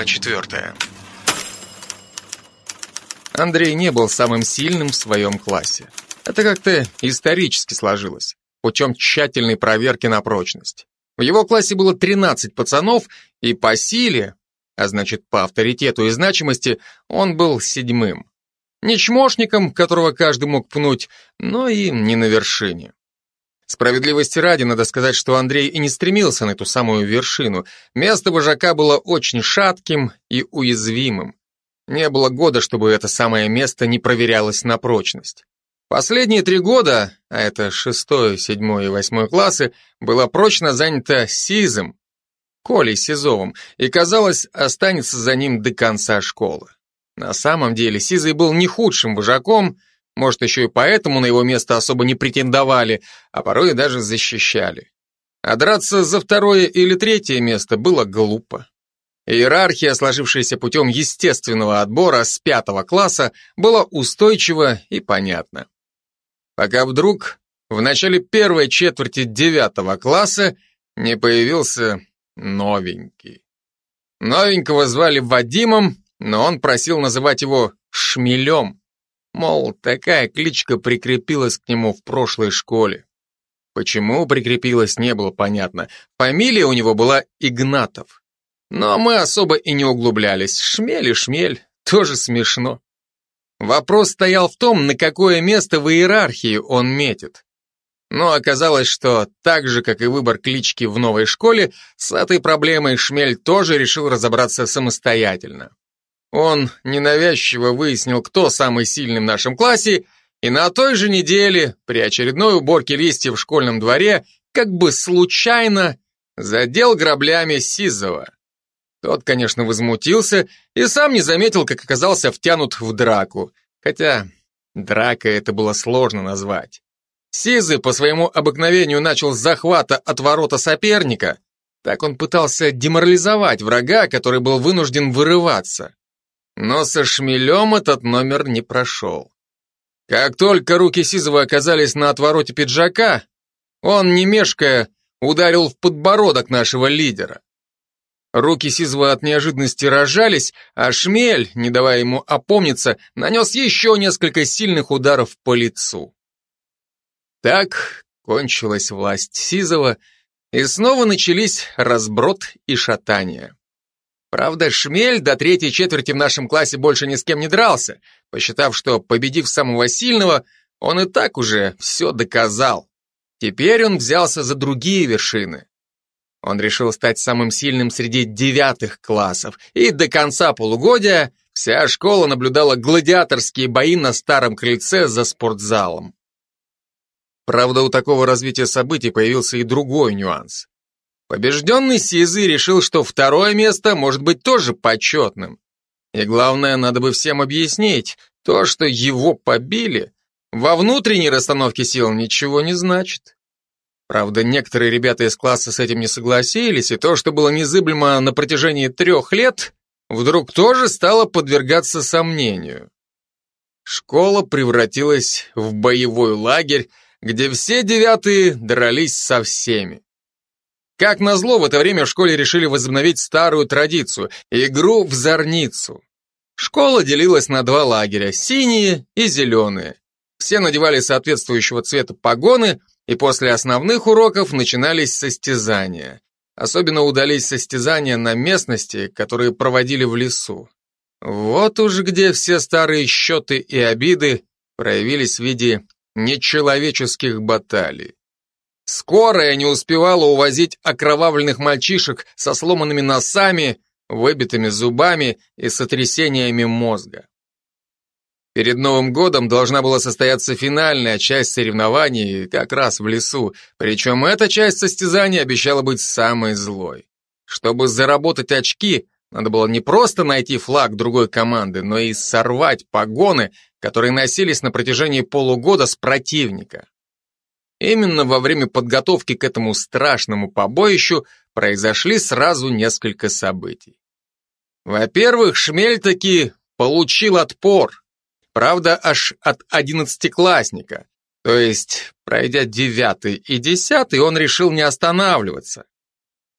Глава четвертая. Андрей не был самым сильным в своем классе. Это как-то исторически сложилось, путем тщательной проверки на прочность. В его классе было 13 пацанов, и по силе, а значит по авторитету и значимости, он был седьмым. Не чмошником, которого каждый мог пнуть, но и не на вершине. Справедливости ради, надо сказать, что Андрей и не стремился на эту самую вершину. Место вожака было очень шатким и уязвимым. Не было года, чтобы это самое место не проверялось на прочность. Последние три года, а это шестой, седьмой и восьмой классы, было прочно занято Сизом, Колей Сизовым, и, казалось, останется за ним до конца школы. На самом деле Сизый был не худшим вожаком, может, еще и поэтому на его место особо не претендовали, а порой даже защищали. А драться за второе или третье место было глупо. Иерархия, сложившаяся путем естественного отбора с пятого класса, была устойчива и понятна. Пока вдруг в начале первой четверти девятого класса не появился новенький. Новенького звали Вадимом, но он просил называть его Шмелем. Мол, такая кличка прикрепилась к нему в прошлой школе. Почему прикрепилась, не было понятно. Фамилия у него была Игнатов. Но мы особо и не углублялись. Шмель и шмель, тоже смешно. Вопрос стоял в том, на какое место в иерархии он метит. Но оказалось, что так же, как и выбор клички в новой школе, с этой проблемой Шмель тоже решил разобраться самостоятельно. Он ненавязчиво выяснил, кто самый сильный в нашем классе, и на той же неделе, при очередной уборке листьев в школьном дворе, как бы случайно задел граблями Сизова. Тот, конечно, возмутился и сам не заметил, как оказался втянут в драку, хотя драка это было сложно назвать. Сизый по своему обыкновению начал с захвата от ворота соперника, так он пытался деморализовать врага, который был вынужден вырываться. Но со шмелем этот номер не прошел. Как только руки Сизова оказались на отвороте пиджака, он, не мешкая, ударил в подбородок нашего лидера. Руки Сизова от неожиданности рожались, а шмель, не давая ему опомниться, нанес еще несколько сильных ударов по лицу. Так кончилась власть Сизова, и снова начались разброд и шатания. Правда, Шмель до третьей четверти в нашем классе больше ни с кем не дрался, посчитав, что, победив самого сильного, он и так уже все доказал. Теперь он взялся за другие вершины. Он решил стать самым сильным среди девятых классов, и до конца полугодия вся школа наблюдала гладиаторские бои на старом крыльце за спортзалом. Правда, у такого развития событий появился и другой нюанс. Побежденный Сизый решил, что второе место может быть тоже почетным. И главное, надо бы всем объяснить, то, что его побили, во внутренней расстановке сил ничего не значит. Правда, некоторые ребята из класса с этим не согласились, и то, что было незыблемо на протяжении трех лет, вдруг тоже стало подвергаться сомнению. Школа превратилась в боевой лагерь, где все девятые дрались со всеми. Как назло, в это время в школе решили возобновить старую традицию – игру в зорницу. Школа делилась на два лагеря – синие и зеленые. Все надевали соответствующего цвета погоны, и после основных уроков начинались состязания. Особенно удались состязания на местности, которые проводили в лесу. Вот уж где все старые счеты и обиды проявились в виде нечеловеческих баталий. Скорая не успевала увозить окровавленных мальчишек со сломанными носами, выбитыми зубами и сотрясениями мозга. Перед Новым годом должна была состояться финальная часть соревнований как раз в лесу, причем эта часть состязания обещала быть самой злой. Чтобы заработать очки, надо было не просто найти флаг другой команды, но и сорвать погоны, которые носились на протяжении полугода с противника. Именно во время подготовки к этому страшному побоищу произошли сразу несколько событий. Во-первых, Шмель таки получил отпор. Правда, аж от одиннадцатиклассника. То есть, пройдя девятый и десятый, он решил не останавливаться.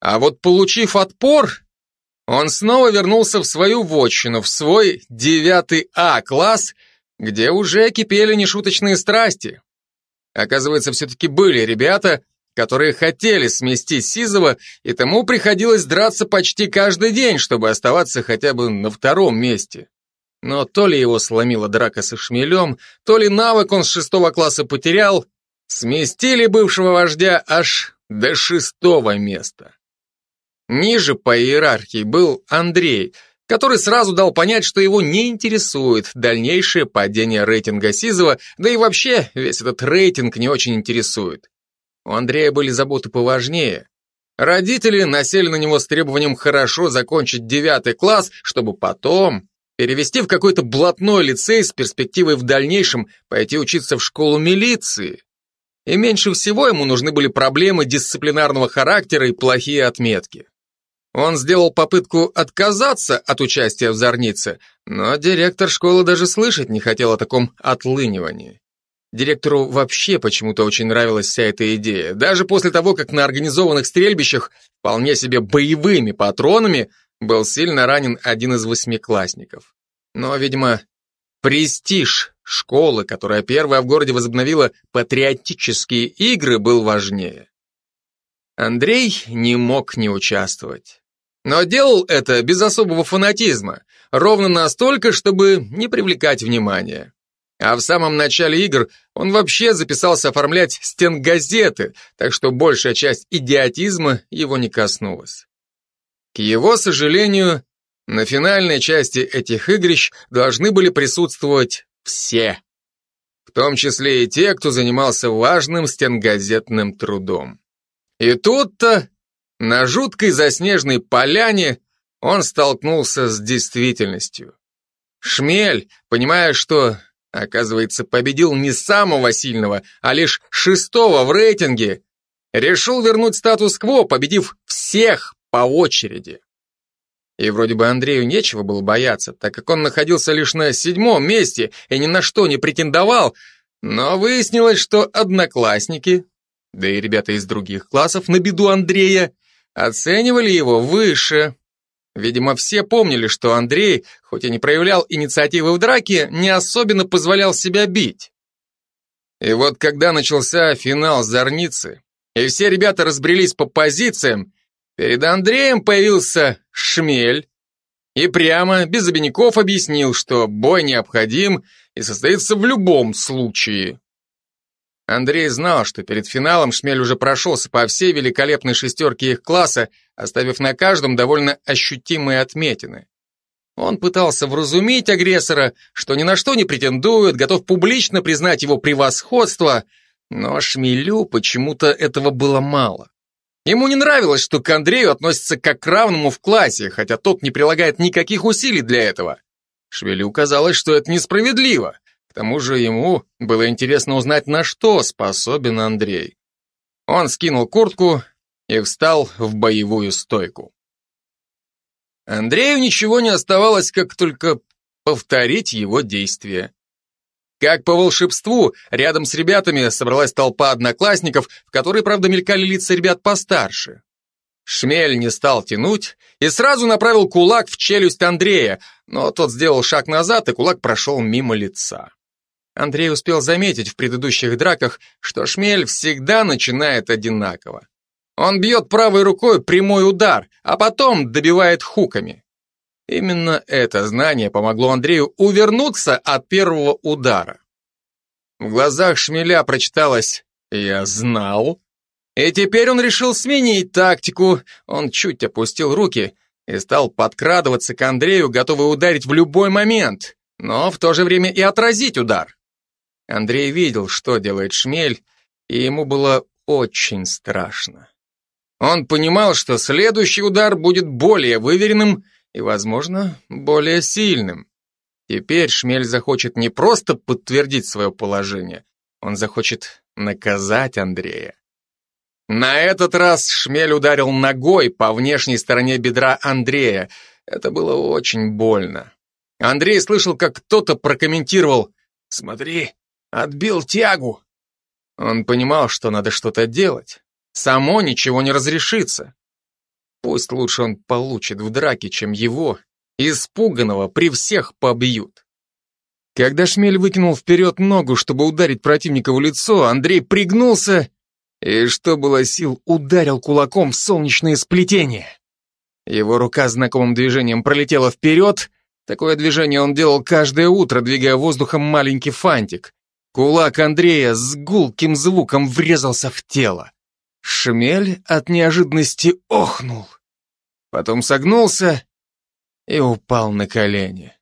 А вот получив отпор, Он снова вернулся в свою вотчину, в свой девятый А-класс, где уже кипели нешуточные страсти. Оказывается, все-таки были ребята, которые хотели сместить Сизова, и тому приходилось драться почти каждый день, чтобы оставаться хотя бы на втором месте. Но то ли его сломила драка со шмелем, то ли навык он с шестого класса потерял, сместили бывшего вождя аж до шестого места. Ниже по иерархии был Андрей, который сразу дал понять, что его не интересует дальнейшее падение рейтинга Сизова, да и вообще весь этот рейтинг не очень интересует. У Андрея были заботы поважнее. Родители насели на него с требованием хорошо закончить девятый класс, чтобы потом перевести в какой-то блатной лицей с перспективой в дальнейшем пойти учиться в школу милиции. И меньше всего ему нужны были проблемы дисциплинарного характера и плохие отметки. Он сделал попытку отказаться от участия в Зорнице, но директор школы даже слышать не хотел о таком отлынивании. Директору вообще почему-то очень нравилась вся эта идея. Даже после того, как на организованных стрельбищах вполне себе боевыми патронами был сильно ранен один из восьмиклассников. Но, видимо, престиж школы, которая первая в городе возобновила патриотические игры, был важнее. Андрей не мог не участвовать. Но делал это без особого фанатизма, ровно настолько, чтобы не привлекать внимания. А в самом начале игр он вообще записался оформлять стенгазеты, так что большая часть идиотизма его не коснулась. К его сожалению, на финальной части этих игрищ должны были присутствовать все, в том числе и те, кто занимался важным стенгазетным трудом. И тут-то, на жуткой заснеженной поляне, он столкнулся с действительностью. Шмель, понимая, что, оказывается, победил не самого сильного, а лишь шестого в рейтинге, решил вернуть статус-кво, победив всех по очереди. И вроде бы Андрею нечего было бояться, так как он находился лишь на седьмом месте и ни на что не претендовал, но выяснилось, что одноклассники, да и ребята из других классов на беду Андрея, оценивали его выше. Видимо, все помнили, что Андрей, хоть и не проявлял инициативы в драке, не особенно позволял себя бить. И вот когда начался финал Зорницы, и все ребята разбрелись по позициям, Перед Андреем появился шмель и прямо, без обиняков, объяснил, что бой необходим и состоится в любом случае. Андрей знал, что перед финалом Шмель уже прошелся по всей великолепной шестерке их класса, оставив на каждом довольно ощутимые отметины. Он пытался вразумить агрессора, что ни на что не претендует, готов публично признать его превосходство, но Шмелю почему-то этого было мало. Ему не нравилось, что к Андрею относятся как к равному в классе, хотя тот не прилагает никаких усилий для этого. Швелю казалось, что это несправедливо. К тому же ему было интересно узнать, на что способен Андрей. Он скинул куртку и встал в боевую стойку. Андрею ничего не оставалось, как только повторить его действия. Как по волшебству, рядом с ребятами собралась толпа одноклассников, в которой, правда, мелькали лица ребят постарше. Шмель не стал тянуть и сразу направил кулак в челюсть Андрея, но тот сделал шаг назад, и кулак прошел мимо лица. Андрей успел заметить в предыдущих драках, что шмель всегда начинает одинаково. Он бьет правой рукой прямой удар, а потом добивает хуками. Именно это знание помогло Андрею увернуться от первого удара. В глазах шмеля прочиталось «Я знал». И теперь он решил сменить тактику. Он чуть опустил руки и стал подкрадываться к Андрею, готовый ударить в любой момент, но в то же время и отразить удар. Андрей видел, что делает шмель, и ему было очень страшно. Он понимал, что следующий удар будет более выверенным и, возможно, более сильным. Теперь Шмель захочет не просто подтвердить свое положение, он захочет наказать Андрея. На этот раз Шмель ударил ногой по внешней стороне бедра Андрея. Это было очень больно. Андрей слышал, как кто-то прокомментировал «Смотри, отбил тягу». Он понимал, что надо что-то делать. Само ничего не разрешится. Пусть лучше он получит в драке, чем его, испуганного, при всех побьют. Когда Шмель выкинул вперед ногу, чтобы ударить противника в лицо, Андрей пригнулся и, что было сил, ударил кулаком в солнечное сплетение. Его рука знакомым движением пролетела вперед. Такое движение он делал каждое утро, двигая воздухом маленький фантик. Кулак Андрея с гулким звуком врезался в тело. Шмель от неожиданности охнул. Потом согнулся и упал на колени.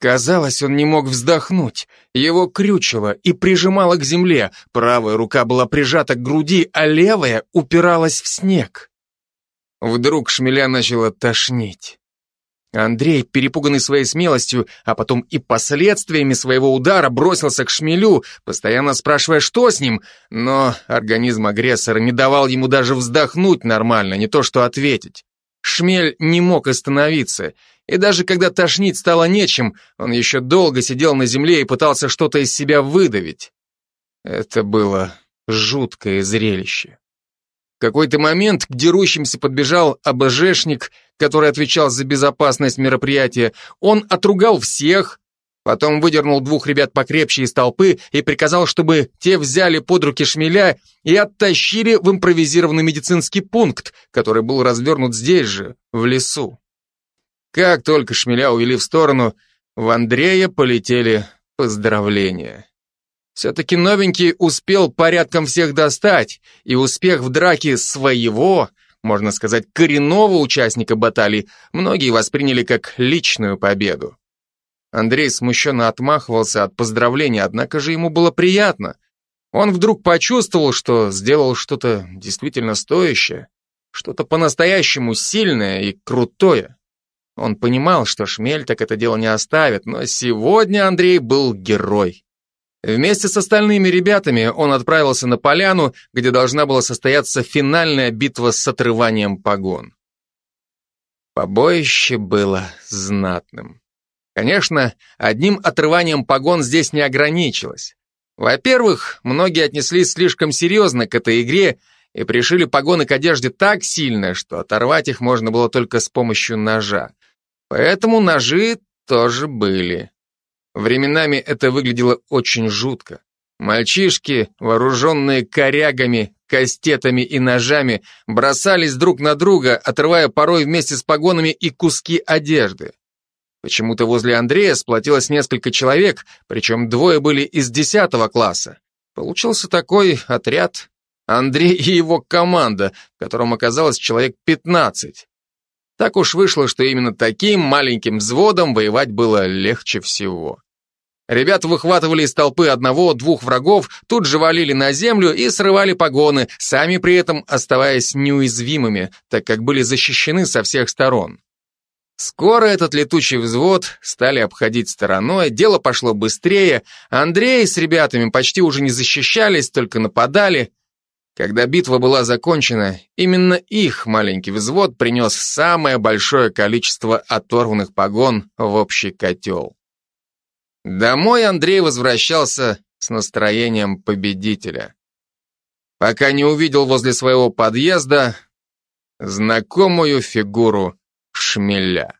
Казалось, он не мог вздохнуть. Его крючило и прижимало к земле. Правая рука была прижата к груди, а левая упиралась в снег. Вдруг шмеля начало тошнить. Андрей, перепуганный своей смелостью, а потом и последствиями своего удара, бросился к шмелю, постоянно спрашивая, что с ним, но организм агрессора не давал ему даже вздохнуть нормально, не то что ответить. Шмель не мог остановиться, и даже когда тошнить стало нечем, он еще долго сидел на земле и пытался что-то из себя выдавить. Это было жуткое зрелище. Какой-то момент к дерущимся подбежал АБЖшник, который отвечал за безопасность мероприятия. Он отругал всех, потом выдернул двух ребят покрепче из толпы и приказал, чтобы те взяли под руки шмеля и оттащили в импровизированный медицинский пункт, который был развернут здесь же, в лесу. Как только шмеля увели в сторону, в Андрея полетели поздравления. Все-таки новенький успел порядком всех достать, и успех в драке своего, можно сказать, коренного участника баталии, многие восприняли как личную победу. Андрей смущенно отмахивался от поздравлений, однако же ему было приятно. Он вдруг почувствовал, что сделал что-то действительно стоящее, что-то по-настоящему сильное и крутое. Он понимал, что шмель так это дело не оставит, но сегодня Андрей был герой. Вместе с остальными ребятами он отправился на поляну, где должна была состояться финальная битва с отрыванием погон. Побоище было знатным. Конечно, одним отрыванием погон здесь не ограничилось. Во-первых, многие отнеслись слишком серьезно к этой игре и пришили погоны к одежде так сильно, что оторвать их можно было только с помощью ножа. Поэтому ножи тоже были. Временами это выглядело очень жутко. Мальчишки, вооруженные корягами, кастетами и ножами, бросались друг на друга, отрывая порой вместе с погонами и куски одежды. Почему-то возле Андрея сплотилось несколько человек, причем двое были из десятого класса. Получился такой отряд. Андрей и его команда, в котором оказалось человек пятнадцать. Так уж вышло, что именно таким маленьким взводом воевать было легче всего. Ребята выхватывали из толпы одного-двух врагов, тут же валили на землю и срывали погоны, сами при этом оставаясь неуязвимыми, так как были защищены со всех сторон. Скоро этот летучий взвод стали обходить стороной, дело пошло быстрее, Андрей с ребятами почти уже не защищались, только нападали, когда битва была закончена, именно их маленький взвод принес самое большое количество оторванных погон в общий котел. Домой Андрей возвращался с настроением победителя. Пока не увидел возле своего подъезда знакомую фигуру шмеля.